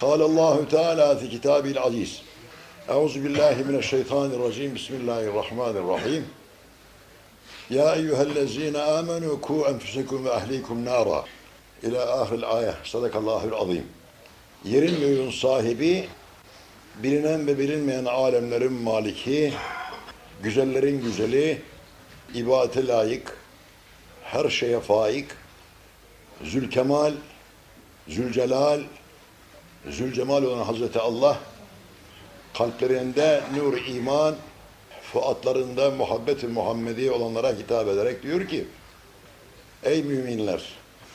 قال الله تعالى في كتابه العزيز أعوذ بالله من الشيطان الرجيم بسم الله الرحمن الرحيم يا أيها الذين آمنوا كوا أنفسكم وأهليكم نارا إلى آخر الآية صدق الله العظيم Yerin göğün sahibi, bilinen ve bilinmeyen alemlerin maliki, güzellerin güzeli, ibadete layık, her şeye faik, Zülkemal, Zülcelal, Zülcemal olan Hazreti Allah, kalplerinde nur iman, fuatlarında muhabbet-i Muhammedi olanlara hitap ederek diyor ki, Ey müminler,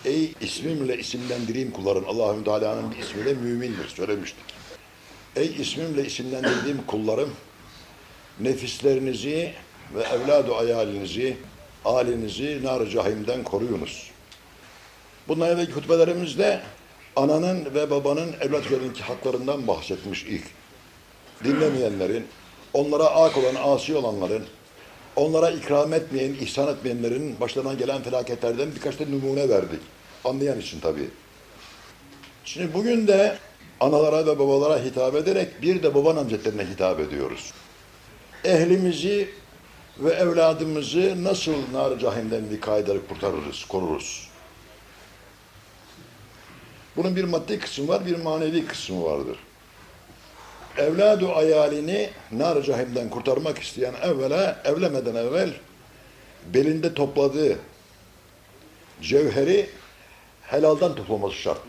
ey ismimle isimlendireyim kulların, Allahü Teala'nın bir ismi de mümindir, söylemiştik. Ey ismimle isimlendirdiğim kullarım, nefislerinizi ve evladu ayalinizi, alinizi nar cahimden koruyunuz. Bundan evvelki hutbelerimizde ananın ve babanın evlat üzerindeki haklarından bahsetmiş ilk. Dinlemeyenlerin, onlara ak olan, asi olanların, onlara ikram etmeyen, ihsan etmeyenlerin başlarına gelen felaketlerden birkaç da numune verdik. Anlayan için tabii. Şimdi bugün de analara ve babalara hitap ederek bir de baba namzetlerine hitap ediyoruz. Ehlimizi ve evladımızı nasıl nar cahimden vikayet ederek kurtarırız, koruruz? Bunun bir maddi kısmı var, bir manevi kısmı vardır. Evladu ayalini nar cahimden kurtarmak isteyen evvela, evlemeden evvel belinde topladığı cevheri helaldan toplaması şart.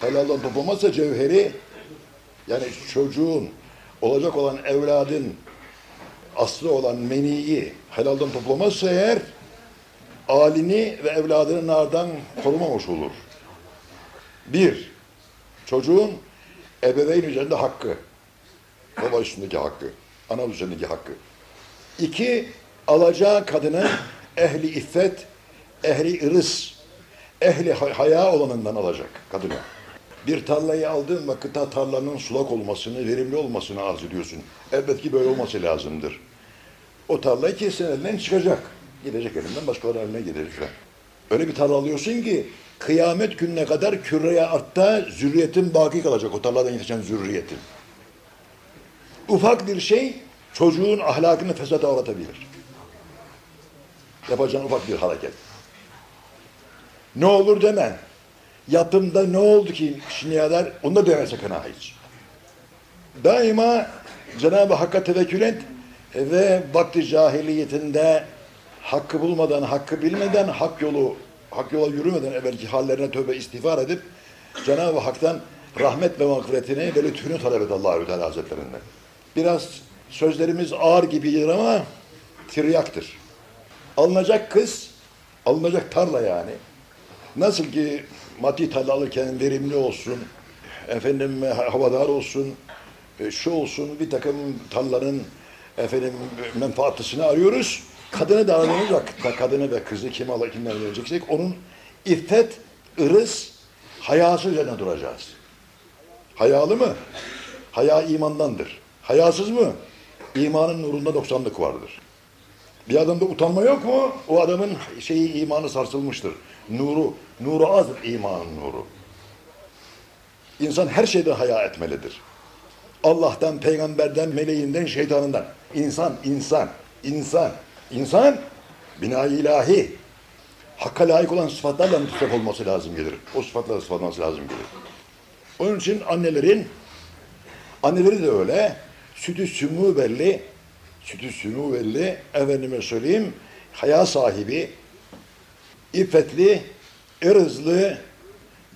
Helaldan toplamazsa cevheri yani çocuğun olacak olan evladın aslı olan meniyi helaldan toplamazsa eğer alini ve evladını nardan korumamış olur. Bir, çocuğun ebeveyn üzerinde hakkı. Baba üstündeki hakkı. Ana üzerindeki hakkı. İki, alacağı kadının ehli iffet, ehli ırız, ehli haya olanından alacak kadını. Bir tarlayı aldığın vakitte tarlanın sulak olmasını, verimli olmasını arz ediyorsun. Elbette ki böyle olması lazımdır. O tarlayı kesin elinden çıkacak. Gidecek elinden başkalarının eline gidecek. Öyle bir tarla alıyorsun ki kıyamet gününe kadar küreye artta zürriyetin baki kalacak. O tarladan yetişen zürriyetin. Ufak bir şey çocuğun ahlakını fesata uğratabilir. Yapacağın ufak bir hareket. Ne olur demen. Yaptığımda ne oldu ki şimdiye kadar onu da deme sakın ha hiç. Daima Cenab-ı Hakk'a tevekkül et ve vakti cahiliyetinde hakkı bulmadan, hakkı bilmeden, hak yolu, hak yola yürümeden evvelki hallerine tövbe istiğfar edip Cenab-ı Hak'tan rahmet ve mağfiretini ve lütfünü talep et Allahü Teala Hazretlerinden. Biraz sözlerimiz ağır gibidir ama tiryaktır. Alınacak kız, alınacak tarla yani. Nasıl ki maddi tarla alırken verimli olsun, efendim havadar olsun, şu olsun bir takım tarlanın efendim menfaatlısını arıyoruz. Kadını da aradığımız vakitte kadını ve kızı kim alır kimden vereceksek onun iffet, ırız, hayası üzerine duracağız. Hayalı mı? Haya imandandır. Hayasız mı? İmanın nurunda doksanlık vardır. Bir adamda utanma yok mu? O adamın şeyi imanı sarsılmıştır. Nuru, nuru azdır imanın nuru. İnsan her şeyden haya etmelidir. Allah'tan, peygamberden, meleğinden, şeytanından. İnsan, insan, insan, insan bina ilahi. Hakka layık olan sıfatlarla mütesef olması lazım gelir. O sıfatlarla sıfatlaması lazım gelir. Onun için annelerin, anneleri de öyle, sütü sümü belli, sütü sümü belli, efendime söyleyeyim, haya sahibi, iffetli, ırzlı,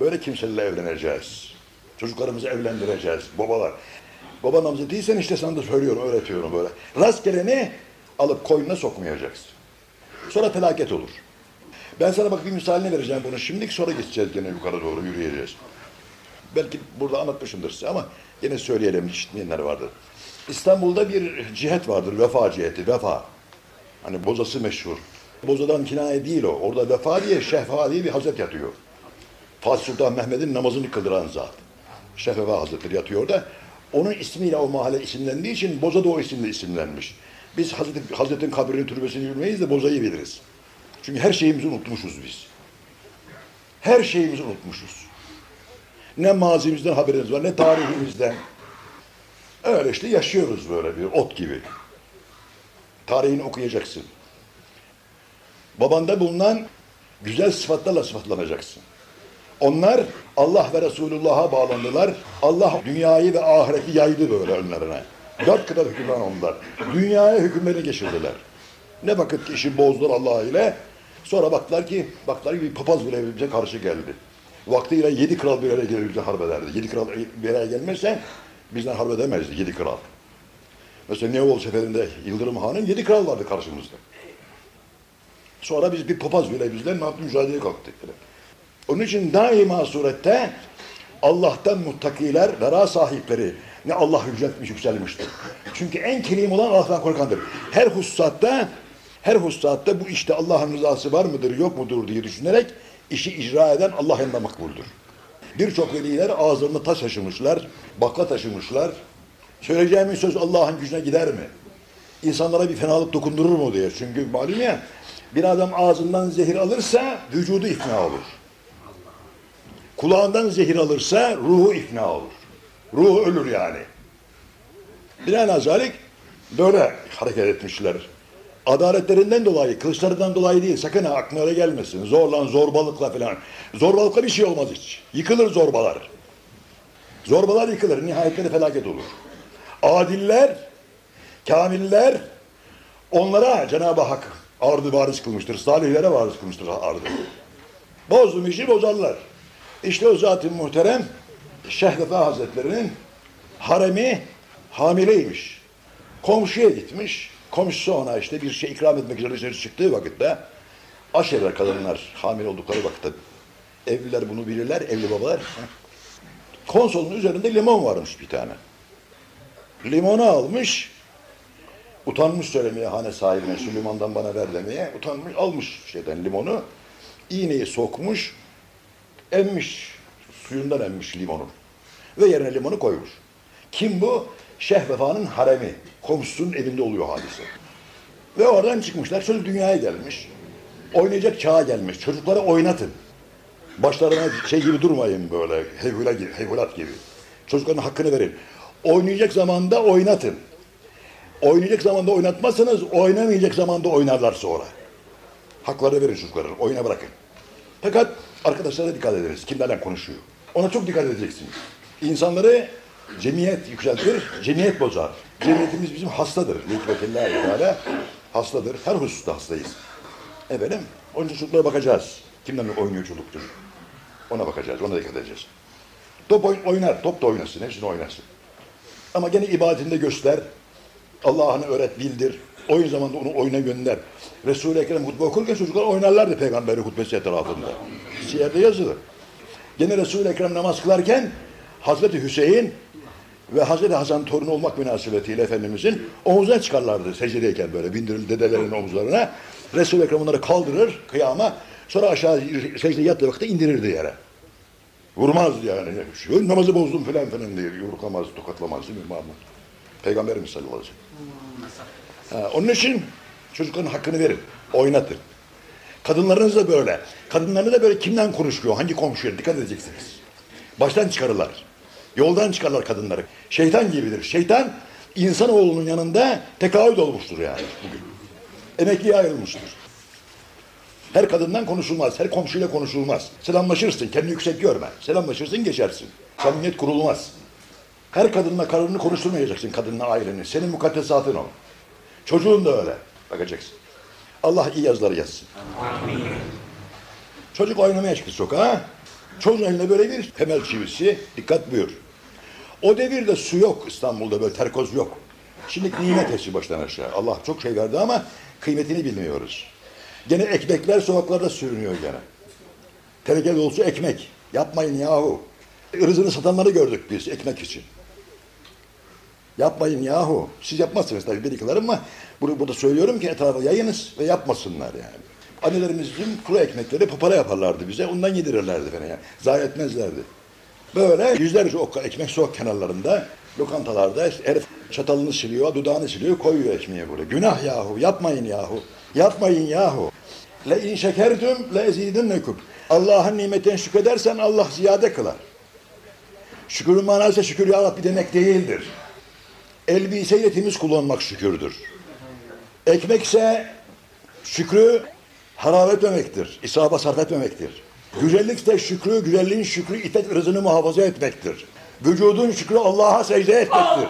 böyle kimselerle evleneceğiz. Çocuklarımızı evlendireceğiz, babalar. Baba namzı değilsen işte sana da söylüyorum, öğretiyorum böyle. Rastgeleni alıp koynuna sokmayacaksın. Sonra felaket olur. Ben sana bak bir misalini vereceğim bunu. Şimdilik sonra geçeceğiz gene yukarı doğru yürüyeceğiz. Belki burada anlatmışımdır size ama yine söyleyelim işitmeyenler vardır. İstanbul'da bir cihet vardır, vefa ciheti, vefa. Hani bozası meşhur. Bozadan kinaye değil o. Orada vefa diye, şehfa diye bir hazret yatıyor. Fatih Sultan Mehmet'in namazını kıldıran zat. Şehfa Hazretleri yatıyor orada. Onun ismiyle o mahalle isimlendiği için Boza da o isimle isimlenmiş. Biz Hazreti, Hazretin kabrinin türbesini bilmeyiz de Boza'yı biliriz. Çünkü her şeyimizi unutmuşuz biz. Her şeyimizi unutmuşuz. Ne mazimizden haberiniz var, ne tarihimizden. Öyle işte yaşıyoruz böyle bir ot gibi. Tarihini okuyacaksın. Babanda bulunan güzel sıfatlarla sıfatlanacaksın. Onlar Allah ve Resulullah'a bağlandılar. Allah dünyayı ve ahireti yaydı böyle önlerine. Dört kıta hükümran onlar. Dünyaya hükümlerini geçirdiler. Ne vakit ki işi bozdular Allah ile. Sonra baktılar ki, baktılar ki bir papaz bile bize karşı geldi. Vaktiyle yedi kral bir araya gelir bize harp ederdi. Yedi kral bir araya gelmezse bizden harp edemezdi yedi kral. Mesela Neoğlu seferinde Yıldırım Han'ın yedi kral vardı karşımızda. Sonra biz bir papaz bile bizden ne yaptı mücadeleye kalktık. Onun için daima surette Allah'tan muttakiler, vera sahipleri ne Allah yüceltmiş yükselmiştir. Çünkü en kerim olan Allah'tan korkandır. Her hususatta her hususatta bu işte Allah'ın rızası var mıdır yok mudur diye düşünerek işi icra eden Allah yanında makbuldür. Birçok veliler ağızlarında taş taşımışlar, bakla taşımışlar. Söyleyeceğimiz söz Allah'ın gücüne gider mi? İnsanlara bir fenalık dokundurur mu diye. Çünkü malum ya bir adam ağzından zehir alırsa vücudu ifna olur. Kulağından zehir alırsa ruhu ifna olur. Ruhu ölür yani. Binaenazalik böyle hareket etmişler. Adaletlerinden dolayı, kılıçlarından dolayı değil. Sakın ha aklına gelmesin. Zorla, zorbalıkla falan. Zorbalıkla bir şey olmaz hiç. Yıkılır zorbalar. Zorbalar yıkılır. Nihayetleri felaket olur. Adiller, kamiller onlara Cenab-ı Hak ardı varis kılmıştır. Salihlere varis kılmıştır ardı. Bozdum işi bozarlar. İşte o zat-ı muhterem Şehvefa Hazretleri'nin haremi hamileymiş. Komşuya gitmiş. Komşusu ona işte bir şey ikram etmek üzere dışarı çıktığı vakitte aşireler kadınlar hamile oldukları vakitte evliler bunu bilirler, evli babalar. Konsolun üzerinde limon varmış bir tane. Limonu almış, utanmış söylemeye hane sahibine şu limondan bana ver demeye, utanmış almış şeyden limonu, iğneyi sokmuş, emmiş, suyundan emmiş limonun ve yerine limonu koymuş. Kim bu? Şeyh Vefa'nın haremi, komşusunun evinde oluyor hadise. Ve oradan çıkmışlar, çocuk dünyaya gelmiş, oynayacak çağa gelmiş, çocukları oynatın. Başlarına şey gibi durmayın böyle, heyhula gibi, heyhulat gibi. Çocukların hakkını verin. Oynayacak zamanda oynatın. Oynayacak zamanda oynatmazsanız oynamayacak zamanda oynarlar sonra. Hakları verin çocukların, oyuna bırakın. Fakat arkadaşlara dikkat ederiz. Kimlerle konuşuyor. Ona çok dikkat edeceksiniz. İnsanları cemiyet yükseltir, cemiyet bozar. Cemiyetimiz bizim hastadır. Hikmetillahi Teala hastadır. Her hususta hastayız. Efendim, onun için bakacağız. Kimden oynuyor çocuktur. Ona bakacağız, ona dikkat edeceğiz. Top oyn- oynar, top da oynasın, hepsini oynasın. Ama gene ibadetinde göster. Allah'ını öğret, bildir. Oyun zamanında onu oyuna gönder. Resul-i Ekrem hutbe okurken çocuklar oynarlardı peygamberin hutbesi etrafında. Siyerde yazılır. Gene Resul-i Ekrem namaz kılarken Hazreti Hüseyin ve Hazreti Hasan torunu olmak münasebetiyle Efendimizin omuzuna çıkarlardı secdedeyken böyle bindirildi dedelerin omuzlarına. Resul-i Ekrem onları kaldırır kıyama sonra aşağı secde yattığı vakitte indirirdi yere. Vurmaz yani. Şu namazı bozdum falan filan diye yumruklamaz, tokatlamaz değil mi Mahmut? Peygamberimiz sallallahu aleyhi ve sellem. Ha, onun için çocukların hakkını verin, oynatın. Kadınlarınız da böyle. Kadınlarınız da böyle kimden konuşuyor, hangi komşuya dikkat edeceksiniz. Baştan çıkarırlar. Yoldan çıkarlar kadınları. Şeytan gibidir. Şeytan insanoğlunun yanında tekahüt olmuştur yani bugün. Emekliye ayrılmıştır. Her kadından konuşulmaz, her komşuyla konuşulmaz. Selamlaşırsın, kendini yüksek görme. Selamlaşırsın, geçersin. Samimiyet kurulmaz. Her kadınla karını konuşturmayacaksın, kadınla aileni. Senin mukaddesatın o. Çocuğun da öyle. Bakacaksın. Allah iyi yazıları yazsın. Çocuk oynamaya çıktı sokağa. Çocuğun eline böyle bir temel çivisi. Dikkat buyur. O devirde su yok İstanbul'da böyle terkoz yok. Şimdi nimet hepsi baştan aşağı. Allah çok şey verdi ama kıymetini bilmiyoruz. Gene ekmekler sokaklarda sürünüyor gene. Teneke dolusu ekmek. Yapmayın yahu. Irzını satanları gördük biz ekmek için. Yapmayın yahu. Siz yapmazsınız tabii biriklerim ama bunu burada söylüyorum ki etrafa yayınız ve yapmasınlar yani. Annelerimiz bizim kuru ekmekleri papara yaparlardı bize. Ondan yedirirlerdi falan yani. Zayi etmezlerdi. Böyle yüzlerce okka ekmek sokak kenarlarında, lokantalarda herif çatalını siliyor, dudağını siliyor, koyuyor ekmeğe böyle. Günah yahu, yapmayın yahu. Yapmayın yahu. Le in şekertüm le ezidinnekum. Allah'ın nimetine şükredersen Allah ziyade kılar. Şükürün manası şükür ya Rabbi demek değildir. Elbiseyle temiz kullanmak şükürdür. Ekmek ise şükrü harap etmemektir. İsaba sarf etmemektir. Güzellik de şükrü, güzelliğin şükrü iffet ırzını muhafaza etmektir. Vücudun şükrü Allah'a secde etmektir.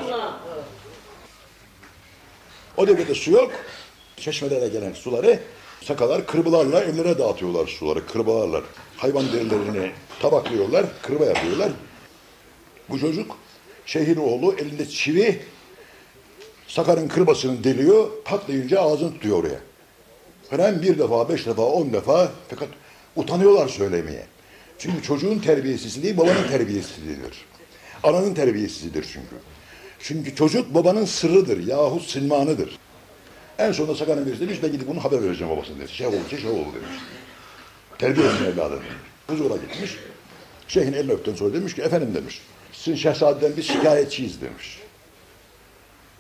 O devirde su yok. Çeşmelere gelen suları sakalar kırbalarla evlere dağıtıyorlar suları kırbalarla. Hayvan derilerini tabaklıyorlar, kırba yapıyorlar. Bu çocuk şehir oğlu elinde çivi sakarın kırbasını deliyor, patlayınca ağzını tutuyor oraya. Hem bir defa, beş defa, on defa fakat utanıyorlar söylemeye. Çünkü çocuğun terbiyesizliği babanın terbiyesizliğidir. Ananın terbiyesizliğidir çünkü. Çünkü çocuk babanın sırrıdır yahut silmanıdır. En sonunda Sakar'ın birisi demiş ben gidip bunu haber vereceğim babasına demiş. Şey oldu, şey oldu demiş. Terbiye etsin evladı demiş. Huzura gitmiş. Şeyhin elini öpten sonra demiş ki efendim demiş. Sizin şehzadeden biz şikayetçiyiz demiş.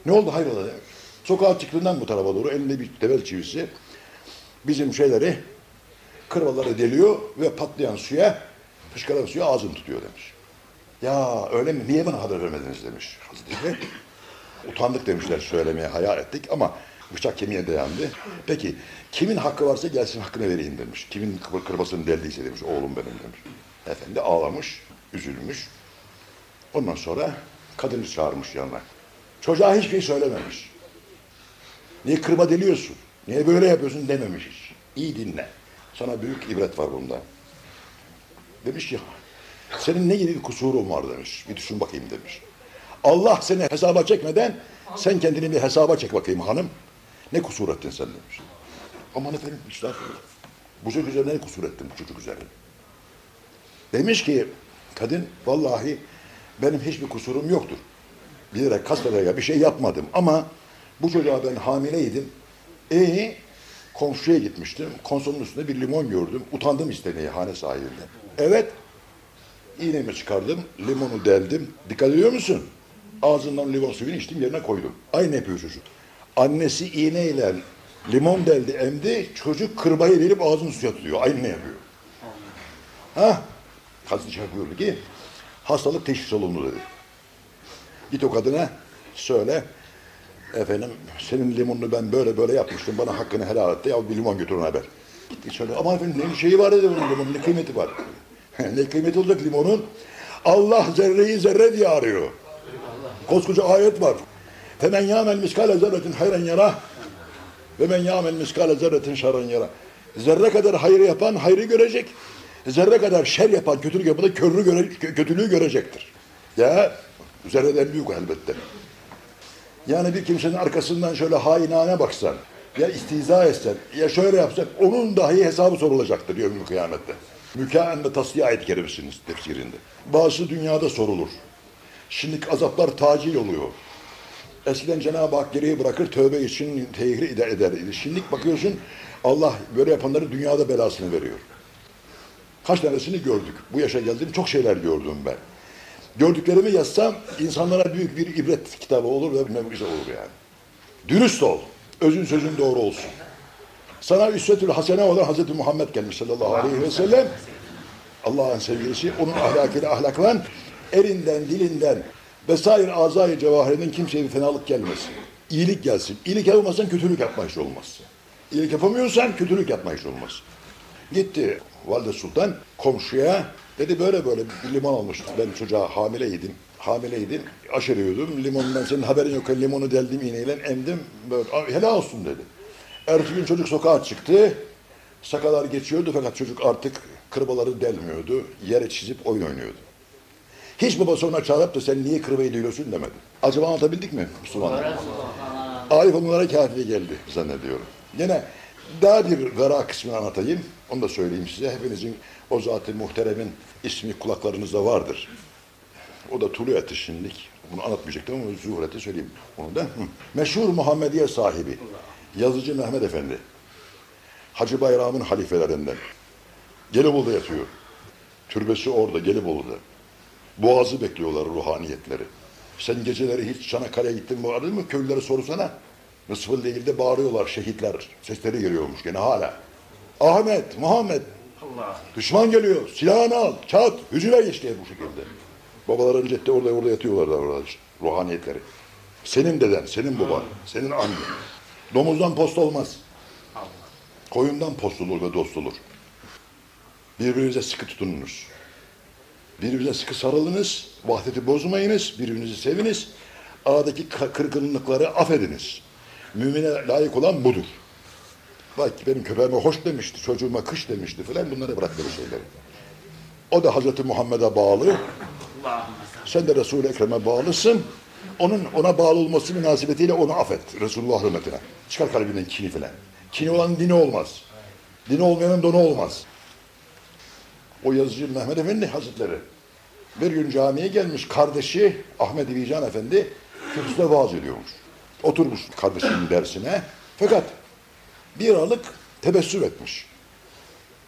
Ne oldu hayrola demiş. Sokağa çıktığından bu tarafa doğru elinde bir devel çivisi bizim şeyleri kırbaları deliyor ve patlayan suya fışkıran suya ağzını tutuyor demiş. Ya öyle mi? Niye bana haber vermediniz demiş Hazreti. Utandık demişler söylemeye hayal ettik ama bıçak kemiğe dayandı. Peki kimin hakkı varsa gelsin hakkını vereyim demiş. Kimin kır- kırbasını deldiyse demiş oğlum benim demiş. Efendi ağlamış, üzülmüş. Ondan sonra kadını çağırmış yanına. Çocuğa hiçbir şey söylememiş. Niye kırba deliyorsun? Niye böyle yapıyorsun dememiş hiç. İyi dinle. Sana büyük ibret var bunda. Demiş ki senin ne gibi bir kusurun var demiş. Bir düşün bakayım demiş. Allah seni hesaba çekmeden sen kendini bir hesaba çek bakayım hanım. Ne kusur ettin sen demiş. Aman efendim işte bu çocuk üzerine ne kusur ettin bu çocuk üzerine. Demiş ki kadın vallahi benim hiçbir kusurum yoktur. Bilerek kastederek bir şey yapmadım ama bu çocuğa ben hamileydim. E komşuya gitmiştim. Konsolun üstünde bir limon gördüm. Utandım istemeye hane sahibinde. Evet İğnemi çıkardım, limonu deldim. Dikkat ediyor musun? Ağzından limon suyunu içtim, yerine koydum. Aynı yapıyor çocuk. Annesi iğneyle limon deldi, emdi. Çocuk kırbayı verip ağzını suya tutuyor. Aynı ne yapıyor? Ha? Şey yapıyordu ki hastalık teşhis olundu dedi. Git o kadına söyle efendim senin limonunu ben böyle böyle yapmıştım bana hakkını helal et de ya bir limon götür ona haber. Gitti söyle ama efendim ne şeyi var dedi bunun limonun ne kıymeti var. ne kıymeti olacak limonun? Allah zerreyi zerre diye arıyor. Koskoca ayet var. Femen yâmel miskale zerretin hayran yara ve men yâmel miskale zerretin şerran yara. Zerre kadar hayır yapan hayrı görecek. Zerre kadar şer yapan kötülük yapan da körlüğü göre, kö- kötülüğü görecektir. Ya zerreden büyük elbette. Yani bir kimsenin arkasından şöyle hainane baksan, ya istiza etsen, ya şöyle yapsan, onun dahi hesabı sorulacaktır yevmül kıyamette. Mükaenne tasdiye ayet kerimesinin tefsirinde. Bazı dünyada sorulur. Şimdi azaplar tacil oluyor. Eskiden Cenab-ı Hak geriye bırakır, tövbe için tehir eder, eder. Şimdi bakıyorsun, Allah böyle yapanları dünyada belasını veriyor. Kaç tanesini gördük. Bu yaşa geldim, çok şeyler gördüm ben. Gördüklerimi yazsam insanlara büyük bir ibret kitabı olur ve ne güzel olur yani. Dürüst ol. Özün sözün doğru olsun. Sana üsvetül hasene olan Hazreti Muhammed gelmiş sallallahu aleyhi ve sellem. Allah'ın sevgilisi onun ahlakıyla ahlaklan elinden dilinden vesaire azayı cevahirinden kimseye bir fenalık gelmesin. İyilik gelsin. İyilik yapamazsan kötülük yapma işi olmaz. İyilik yapamıyorsan kötülük yapma işi olmaz. Gitti Valide Sultan komşuya dedi böyle böyle bir limon almıştım. Ben çocuğa hamileydim. Hamileydim. Aşırıyordum. Limondan senin haberin yok. Limonu deldim iğneyle emdim. Böyle, "Aa, helal olsun dedi. Ertesi gün çocuk sokağa çıktı. Sakalar geçiyordu fakat çocuk artık kırbaları delmiyordu. Yere çizip oyun oynuyordu. Hiç babası ona çağırıp da sen niye kırbayı deliyorsun demedi. Acaba anlatabildik mi Müslümanlar? Arif onlara kafi geldi zannediyorum. Yine daha bir gara kısmını anlatayım. Onu da söyleyeyim size. Hepinizin o zat-ı muhteremin ismi kulaklarınızda vardır. O da tulu eti şimdilik. Bunu anlatmayacaktım ama zuhureti söyleyeyim. Onu da. Meşhur Muhammediye sahibi. Yazıcı Mehmet Efendi. Hacı Bayram'ın halifelerinden. Gelibolu'da yatıyor. Türbesi orada Gelibolu'da. Boğazı bekliyorlar ruhaniyetleri. Sen geceleri hiç Çanakkale'ye gittin mi aradın mı? Köylülere sorsana. Nısfıl değil de bağırıyorlar şehitler. Sesleri geliyormuş gene hala. Ahmet, Muhammed. Düşman geliyor. Silahını al. Çat. Hücuma geç diye bu şekilde. Babaların cepte orada orada yatıyorlar da orada ruhaniyetleri. Senin deden, senin baban, senin annen. Domuzdan post olmaz. Koyundan post olur ve dost olur. Birbirinize sıkı tutununuz. Birbirinize sıkı sarılınız. Vahdeti bozmayınız. Birbirinizi seviniz. Aradaki kırgınlıkları affediniz. Mümine layık olan budur. Bak benim köpeğime hoş demişti, çocuğuma kış demişti falan bunları bırak böyle şeyleri. O da Hazreti Muhammed'e bağlı. Sen de Resul-i Ekrem'e bağlısın. Onun ona bağlı olması münasebetiyle onu affet. Resulullah hürmetine. Çıkar kalbinden kini falan. Kini olan dini olmaz. Dini olmayanın donu olmaz. O yazıcı Mehmet Efendi Hazretleri bir gün camiye gelmiş kardeşi Ahmet Vican Efendi kürsüde vaaz ediyormuş. Oturmuş kardeşinin dersine. Fakat bir aralık tebessüm etmiş.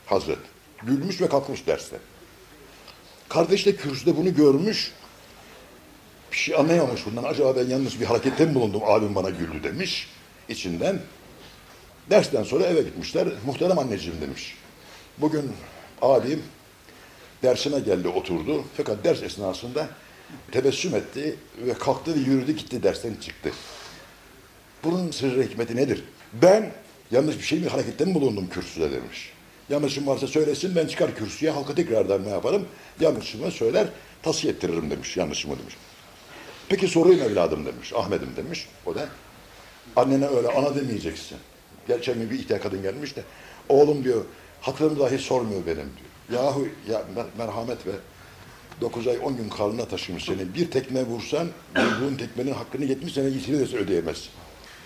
Hazret. Gülmüş ve kalkmış derste. Kardeş de kürsüde bunu görmüş. Bir şey anlayamamış bundan. Acaba ben yanlış bir harekette mi bulundum? Abim bana güldü demiş. içinden. Dersten sonra eve gitmişler. Muhterem anneciğim demiş. Bugün abim dersine geldi oturdu. Fakat ders esnasında tebessüm etti ve kalktı ve yürüdü gitti dersten çıktı. Bunun sırrı hikmeti nedir? Ben yanlış bir şey mi harekette mi bulundum kürsüde demiş. Yanlışım varsa söylesin ben çıkar kürsüye halka tekrardan ne yaparım? Yanlışımı söyler tasfiye ettiririm demiş yanlışımı demiş. Peki sorayım evladım demiş. Ahmet'im demiş. O da annene öyle ana demeyeceksin. Geçen gün bir ihtiyar kadın gelmiş de oğlum diyor hatırımı dahi sormuyor benim diyor. Yahu ya mer- merhamet ve 9 ay 10 gün karnına taşımış seni. Bir tekme vursan vurduğun tekmenin hakkını 70 sene de ödeyemezsin.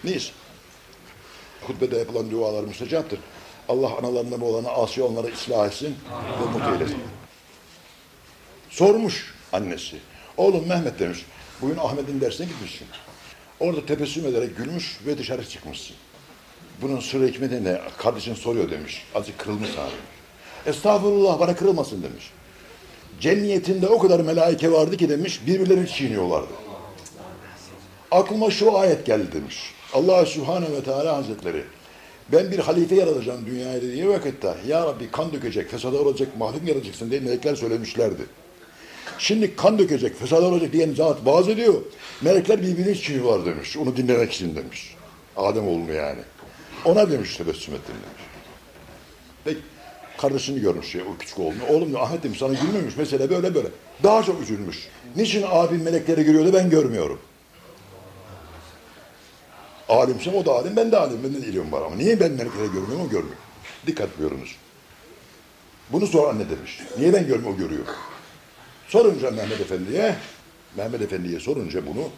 Neyse. Hutbede yapılan dualar müstecaptır. Allah analarına babalarına asi onları ıslah etsin ve mutlu eylesin. Sormuş annesi. Oğlum Mehmet demiş. Bugün Ahmet'in dersine gitmişsin. Orada tebessüm ederek gülmüş ve dışarı çıkmışsın. Bunun sırrı hikmeti ne? Kardeşin soruyor demiş. Azıcık kırılmış demiş. Estağfurullah bana kırılmasın demiş. Cemiyetinde o kadar melaike vardı ki demiş birbirlerini çiğniyorlardı. Aklıma şu ayet geldi demiş. Allah Subhanahu ve Teala Hazretleri ben bir halife yaratacağım dünyaya dediği vakitte ya Rabbi kan dökecek, fesada olacak, mahlum yaratacaksın diye melekler söylemişlerdi. Şimdi kan dökecek, fesada olacak diyen zat vaaz ediyor. Melekler birbirini çiğniyorlar demiş. Onu dinlemek için demiş. Adem oğlunu yani. Ona demiş tebessüm ettim demiş. Peki kardeşini görmüş ya o küçük oğlunu. Oğlum diyor, Ahmet demiş sana gülmemiş mesele böyle böyle. Daha çok üzülmüş. Niçin abim melekleri görüyor da ben görmüyorum? Alimsem o da alim, ben de alim. Bende de ilim var ama niye ben melekleri görmüyorum, o görmüyor? Dikkat buyurunuz. Bunu sor anne demiş. Niye ben görmüyorum, o görüyor? Sorunca Mehmet Efendi'ye, Mehmet Efendi'ye sorunca bunu,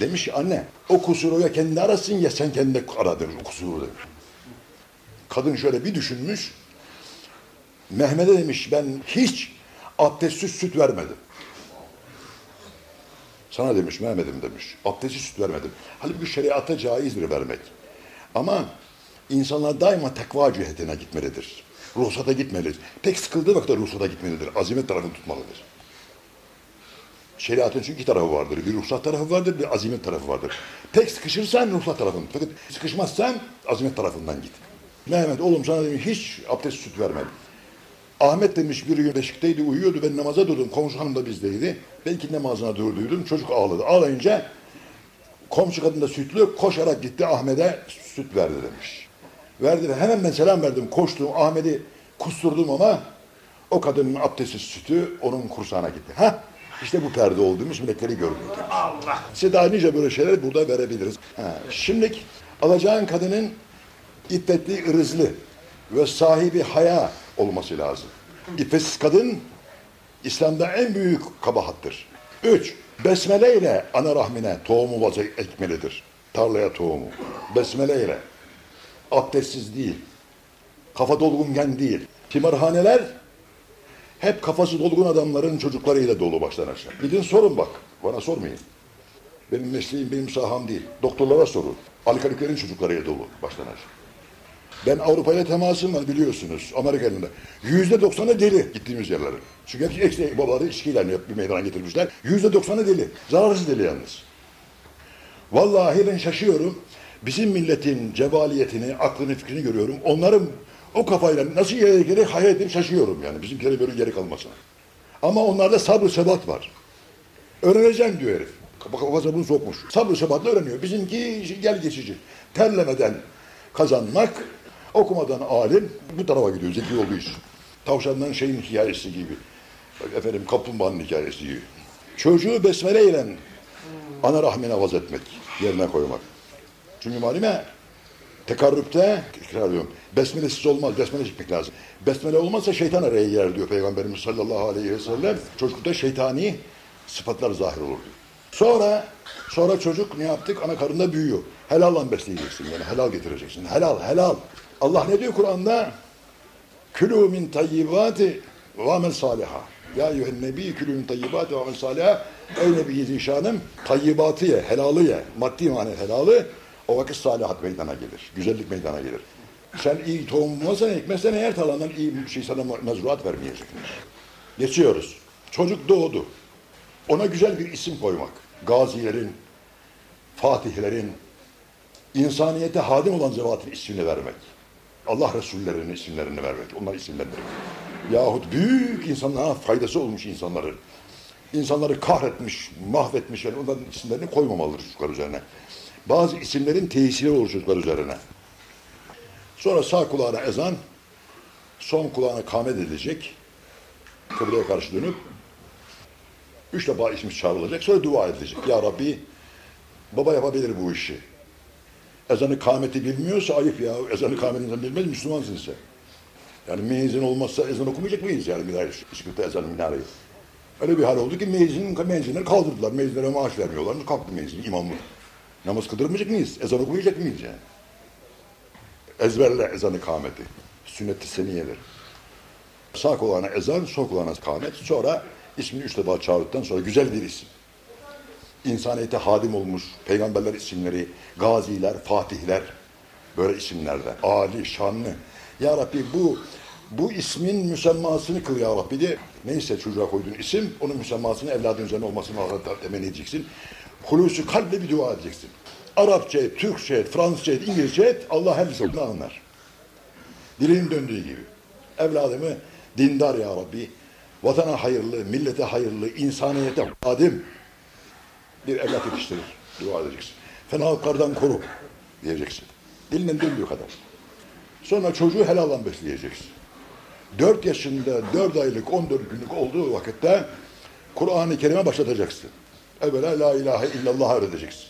demiş ki anne, o kusuru ya kendi arasın ya sen kendine ara o kusuru demiş. Kadın şöyle bir düşünmüş, Mehmet'e demiş ben hiç abdestsiz süt vermedim. Sana demiş Mehmet'im demiş. Abdestsiz süt vermedim. Halbuki şeriata caizdir vermek. Ama insanlar daima tekva cihetine gitmelidir. Ruhsata gitmelidir. Pek sıkıldığı vakitte ruhsata gitmelidir. Azimet tarafını tutmalıdır. Şeriatın çünkü iki tarafı vardır. Bir ruhsat tarafı vardır, bir azimet tarafı vardır. Pek sıkışırsan ruhsat tarafın. Fakat sıkışmazsan azimet tarafından git. Mehmet oğlum sana demiş hiç abdest süt vermedim. Ahmet demiş bir gün beşikteydi uyuyordu ben namaza durdum. Komşu hanım da bizdeydi. Ben iki namazına durduydum. Çocuk ağladı. Ağlayınca komşu kadın da sütlü koşarak gitti Ahmet'e süt verdi demiş. Verdi ve hemen ben selam verdim. Koştum Ahmet'i kusturdum ama o kadının abdestsiz sütü onun kursağına gitti. Ha? İşte bu perde oldu demiş. Melekleri görmüyor. Allah. Size daha nice böyle şeyler burada verebiliriz. Ha, şimdilik alacağın kadının iffetli, ırzlı ve sahibi haya olması lazım. İffetsiz kadın İslam'da en büyük kabahattır. Üç, besmele ile ana rahmine tohumu vazı ekmelidir. Tarlaya tohumu. Besmele ile. Abdestsiz değil. Kafa dolgungen değil. Timarhaneler hep kafası dolgun adamların çocuklarıyla dolu baştan aşağı. Gidin sorun bak. Bana sormayın. Benim mesleğim benim saham değil. Doktorlara sorun. Alkoliklerin çocuklarıyla dolu baştan aşağı. Ben Avrupa'ya temasım var biliyorsunuz Amerika'nın Yüzde doksanı deli gittiğimiz yerlerin. Çünkü hepsi eksi babaları içkiyle bir meydana getirmişler. Yüzde doksanı deli. Zararsız deli yalnız. Vallahi ben şaşıyorum. Bizim milletin cebaliyetini, aklını, fikrini görüyorum. Onların o kafayla nasıl yere hayal edip şaşıyorum yani. Bizimkilerin böyle geri kalmasına. Ama onlarda sabır sebat var. Öğreneceğim diyor herif. Kafasına bunu sokmuş. Sabır sabırla öğreniyor. Bizimki gel geçici. Terlemeden kazanmak, okumadan alim bu tarafa gidiyor zeki olduğu için. Tavşanların şeyin hikayesi gibi. Efendim kaplumbağanın hikayesi gibi. Çocuğu besmele ile ana rahmine vaz etmek, yerine koymak. Çünkü malime tekarrüpte, tekrar ediyorum, besmelesiz olmaz, besmele çekmek lazım. Besmele olmazsa şeytan araya girer diyor Peygamberimiz sallallahu aleyhi ve sellem. Çocukta şeytani sıfatlar zahir olur diyor. Sonra, sonra çocuk ne yaptık? Ana karnında büyüyor. Helalla besleyeceksin yani, helal getireceksin. Helal, helal. Allah ne diyor Kur'an'da? Külü min tayyibati ve amel saliha. Ya eyyühen nebi külü min tayyibati ve amel saliha. Ey Nebi Zişanım tayyibatı ye, helalı ye. Maddi manevi helalı. O vakit salihat meydana gelir. Güzellik meydana gelir. Sen iyi tohum bulmazsan ekmezsen eğer talandan iyi bir şey sana mezruat vermeyecekler. Geçiyoruz. Çocuk doğdu. Ona güzel bir isim koymak. Gazilerin, fatihlerin, insaniyete hadim olan zevatın ismini vermek. Allah Resullerinin isimlerini vermek. Onlar isimlendirmek. Yahut büyük insanlara faydası olmuş insanların. insanları kahretmiş, mahvetmiş yani onların isimlerini koymamalıdır çocuklar üzerine. Bazı isimlerin tesiri olur çocuklar üzerine. Sonra sağ kulağına ezan, son kulağına kamet edilecek. Kıbleye karşı dönüp üç defa ismi çağrılacak. Sonra dua edilecek. Ya Rabbi baba yapabilir bu işi. Ezanı kameti bilmiyorsa ayıp ya. Ezanı kametini bilmez Müslümansın sen. Yani meyizin olmazsa ezan okumayacak mıyız yani minare, İskilip'te ezan minareyi? Öyle bir hal oldu ki meyizin, meyzinleri kaldırdılar. Meyzinlere maaş vermiyorlar. Kalktı meyizin imamlık. Namaz kıldırmayacak mıyız? Ezan okumayacak mıyız yani? Ezberle ezanı kameti. Sünnet-i seniyedir. Sağ kulağına ezan, sol kulağına kamet. Sonra ismini üç defa çağırdıktan sonra güzel bir isim. İnsaniyete hadim olmuş peygamberler isimleri, gaziler, fatihler böyle isimlerden. Ali, şanlı. Ya Rabbi bu bu ismin müsemmasını kıl ya Rabbi diye. Neyse çocuğa koyduğun isim, onun müsemmasını evladın üzerine olmasını temenni edeceksin. Hulusu kalple bir dua edeceksin. Arapça et, Türkçe et, Fransızca et, İngilizce et, Allah her lisanını anlar. Dilinin döndüğü gibi. Evladımı dindar ya Rabbi, vatana hayırlı, millete hayırlı, insaniyete adim bir evlat yetiştirir. Dua edeceksin. Fenalıklardan koru diyeceksin. Dilinden döndüğü kadar. Sonra çocuğu helallan besleyeceksin. 4 yaşında 4 aylık 14 günlük olduğu vakitte Kur'an-ı Kerim'e başlatacaksın. Evvela la ilahe illallah öğreteceksin.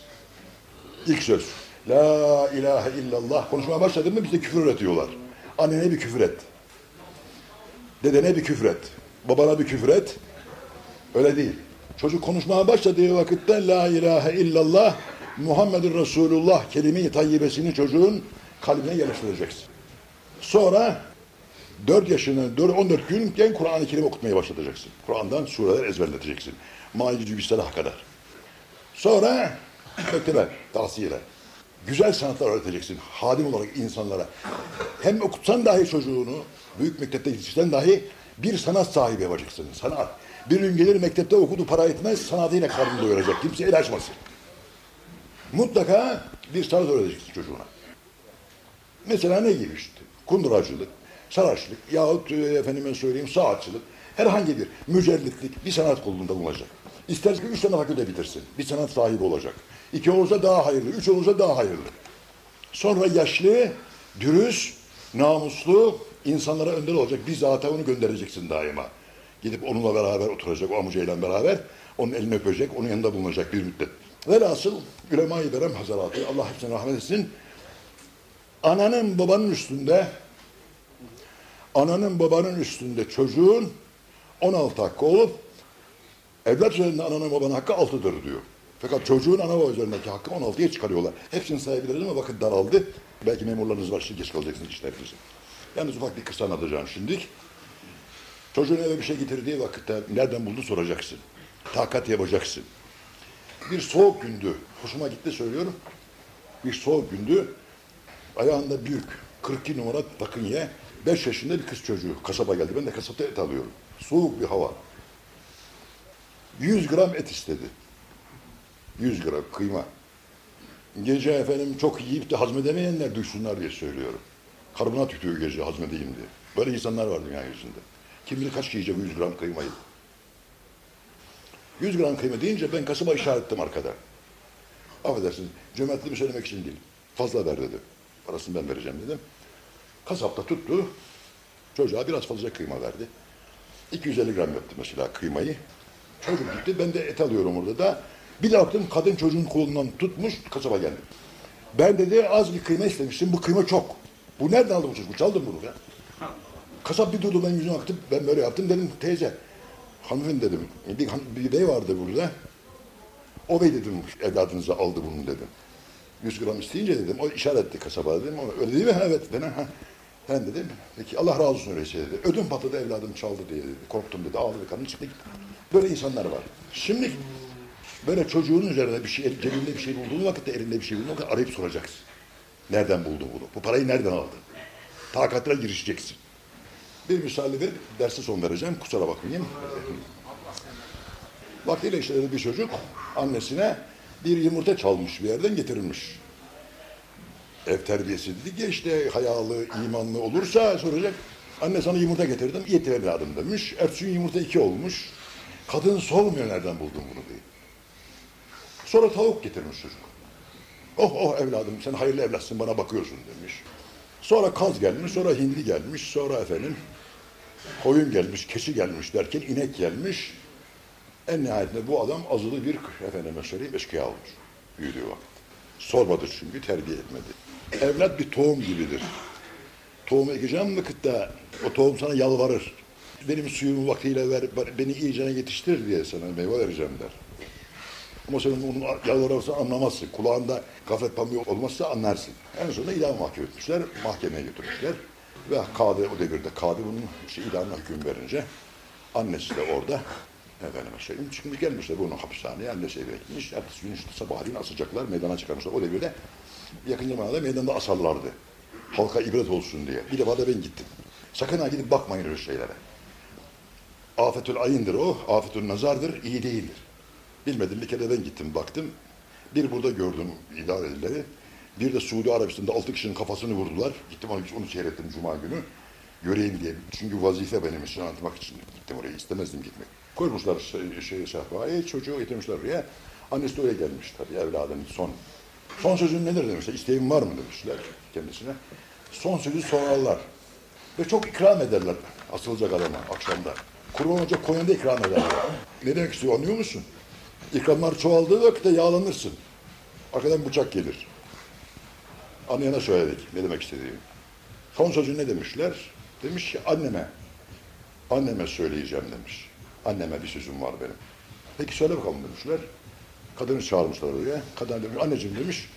İlk söz. La ilahe illallah. Konuşmaya başladın mı bize küfür öğretiyorlar. Annene bir küfür et. Dedene bir küfür et. Babana bir küfür et. Öyle değil. Çocuk konuşmaya başladığı vakitte la ilahe illallah Muhammedur Resulullah kelime-i tayyibesini çocuğun kalbine yerleştireceksin. Sonra 4 yaşını, 4, 14 günken Kur'an-ı Kerim okutmaya başlatacaksın. Kur'an'dan sureler ezberleteceksin. Maide-i Bisalah'a kadar. Sonra mektebe, tavsiyeler. Güzel sanatlar öğreteceksin. Hadim olarak insanlara. Hem okutsan dahi çocuğunu, büyük mektepte yetiştirsen dahi bir sanat sahibi yapacaksın. Sanat. Bir gün gelir mektepte okudu para etmez, sanatıyla karnını doyuracak. Kimse el açmasın. Mutlaka bir sanat öğreteceksin çocuğuna. Mesela ne gibi işte? Kunduracılık, saraçlık yahut e, efendime söyleyeyim saatçılık, herhangi bir mücellitlik bir sanat kolunda bulunacak. İsterse üç tane fakülte bitirsin. Bir sanat sahibi olacak. İki olursa daha hayırlı, üç olursa daha hayırlı. Sonra yaşlı, dürüst, namuslu insanlara önder olacak. Bir zata onu göndereceksin daima. Gidip onunla beraber oturacak, o amcayla beraber. Onun elini öpecek, onun yanında bulunacak bir müddet. Velhasıl Ülema-i Berem Hazaratı, Allah hepsine rahmet etsin. Ananın babanın üstünde ananın babanın üstünde çocuğun 16 hakkı olup evlat üzerinde ananın babanın hakkı 6'dır diyor. Fakat çocuğun ana baba üzerindeki hakkı 16'ya çıkarıyorlar. Hepsini sayabiliriz ama vakit daraldı. Belki memurlarınız var, şimdi geç kalacaksınız işlerinizi. Yalnız ufak bir kısa anlatacağım şimdilik. Çocuğun eve bir şey getirdiği vakitte nereden buldu soracaksın. Takat yapacaksın. Bir soğuk gündü. Hoşuma gitti söylüyorum. Bir soğuk gündü. Ayağında büyük 42 numara takınye 5 yaşında bir kız çocuğu kasaba geldi. Ben de kasapta et alıyorum. Soğuk bir hava. 100 gram et istedi. 100 gram kıyma. Gece efendim çok yiyip de hazmedemeyenler duysunlar diye söylüyorum. Karbonat yutuyor gece hazmedeyim diye. Böyle insanlar var dünya yüzünde. Kim bilir kaç yiyecek bu 100 gram kıymayı. 100 gram kıyma deyince ben kasaba işarettim arkada. Affedersiniz, cömertliğimi söylemek için değil. Fazla ver dedi. Parasını ben vereceğim dedim. Kasap tuttu. Çocuğa biraz fazla kıyma verdi. 250 gram yaptı mesela kıymayı. Çocuk gitti, ben de et alıyorum orada da. Bir baktım kadın çocuğun kolundan tutmuş, kasaba geldi. Ben dedi az bir kıyma istemiştim, bu kıyma çok. Bu nereden aldı bu çocuk? Çaldım bunu ya. Kasap bir durdu, ben yüzüme baktım, ben böyle yaptım dedim teyze. Hanımefendi dedim, bir, han- bir bey vardı burada. O bey dedim, evladınıza aldı bunu dedim. 100 gram isteyince dedim, o işaret etti kasaba dedim. O, öyle değil mi? Ha, Evet dedim. Ha. Ben dedim, peki Allah razı olsun öyleyse dedi. Ödüm patladı evladım çaldı diye dedi. Korktum dedi, ağladı kadın çıktı gitti. Böyle insanlar var. Şimdi böyle çocuğun üzerine bir şey, cebinde bir şey bulduğun vakitte elinde bir şey bulduğun vakitte arayıp soracaksın. Nereden buldun bunu? Bu parayı nereden aldın? Takatına girişeceksin. Bir misali ver, derse son vereceğim. Kusura bakmayın. Vaktiyle işte bir çocuk annesine bir yumurta çalmış bir yerden getirilmiş. Ev terbiyesi dedik ya işte hayalı, imanlı olursa soracak. Anne sana yumurta getirdim, yeter evladım demiş. Ertesi yumurta iki olmuş. Kadın sormuyor nereden buldun bunu diye. Sonra tavuk getirmiş çocuk. Oh oh evladım sen hayırlı evlatsın bana bakıyorsun demiş. Sonra kaz gelmiş, sonra hindi gelmiş, sonra efendim koyun gelmiş, keçi gelmiş derken inek gelmiş. En nihayetinde bu adam azılı bir efendime söyleyeyim eşkıya olmuş. Büyüdüğü vakit. Sormadı çünkü terbiye etmedi. Evlat bir tohum gibidir. Tohum ekeceğim vakitte o tohum sana yalvarır. Benim suyumu vaktiyle ver, beni iyicene yetiştir diye sana meyve vereceğim der. Ama sen onu yalvarırsan anlamazsın. Kulağında gaflet pamuğu olmazsa anlarsın. En sonunda idam mahkum etmişler, mahkemeye götürmüşler. Ve kadı o devirde, kadı bunun işte idamına hüküm verince annesi de orada efendime söyleyeyim. Şimdi gelmişler bunu hapishaneye, annesi eve gitmiş. Ertesi gün işte sabahleyin asacaklar, meydana çıkarmışlar. O devirde yakın zamanda meydanda asarlardı. Halka ibret olsun diye. Bir defa da ben gittim. Sakın ha gidip bakmayın öyle şeylere. Afetül ayındır o, afetül nazardır, iyi değildir. Bilmedim bir kere ben gittim baktım. Bir burada gördüm idarecileri. Bir de Suudi Arabistan'da altı kişinin kafasını vurdular. Gittim onu, seyrettim Cuma günü. Göreyim diye. Çünkü vazife benim için anlatmak için gittim oraya. istemezdim gitmek. Koymuşlar şey, şey sehpayı, çocuğu getirmişler oraya. Annesi de oraya gelmiş tabii evladının son. Son sözün nedir demişler. İsteğin var mı demişler kendisine. Son sözü sorarlar. Ve çok ikram ederler asılacak adama akşamda. Kurban olacak koyunda ikram ederler. Ne demek istiyor anlıyor musun? İkramlar çoğaldığı vakitte yağlanırsın. Arkadan bıçak gelir. Annene söyledik ne demek istediğimi. Son sözü ne demişler? Demiş ki anneme, anneme söyleyeceğim demiş. Anneme bir sözüm var benim. Peki söyle bakalım demişler. Kadını çağırmışlar oraya. Kadın demiş, anneciğim demiş,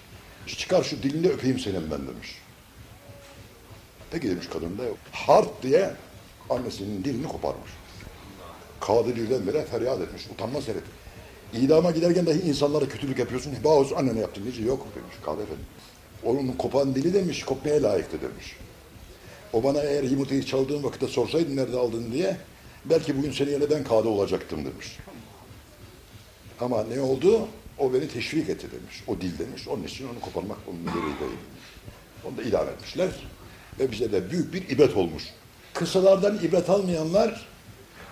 çıkar şu dilini öpeyim senin ben demiş. Peki demiş kadın da hart diye annesinin dilini koparmış. Kadı birdenbire feryat etmiş. Utanmaz herif. İdama giderken dahi insanlara kötülük yapıyorsun. Bağız annene yaptın diyece yok demiş Kadı efendi. Onun kopan dili demiş kopmaya layıktı demiş. O bana eğer yumurtayı çaldığın vakitte sorsaydın nerede aldın diye belki bugün senin yerine ben kadı olacaktım demiş. Ama ne oldu? O beni teşvik etti demiş. O dil demiş. Onun için onu koparmak onun gereği değil. Onu da idam etmişler. Ve bize de büyük bir ibret olmuş. Kısalardan ibret almayanlar,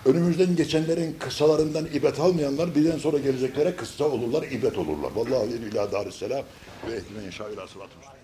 önümüzden geçenlerin kısalarından ibret almayanlar bizden sonra geleceklere kısa olurlar, ibret olurlar. Vallahi ila darisselam ve ila sıratı müstakim.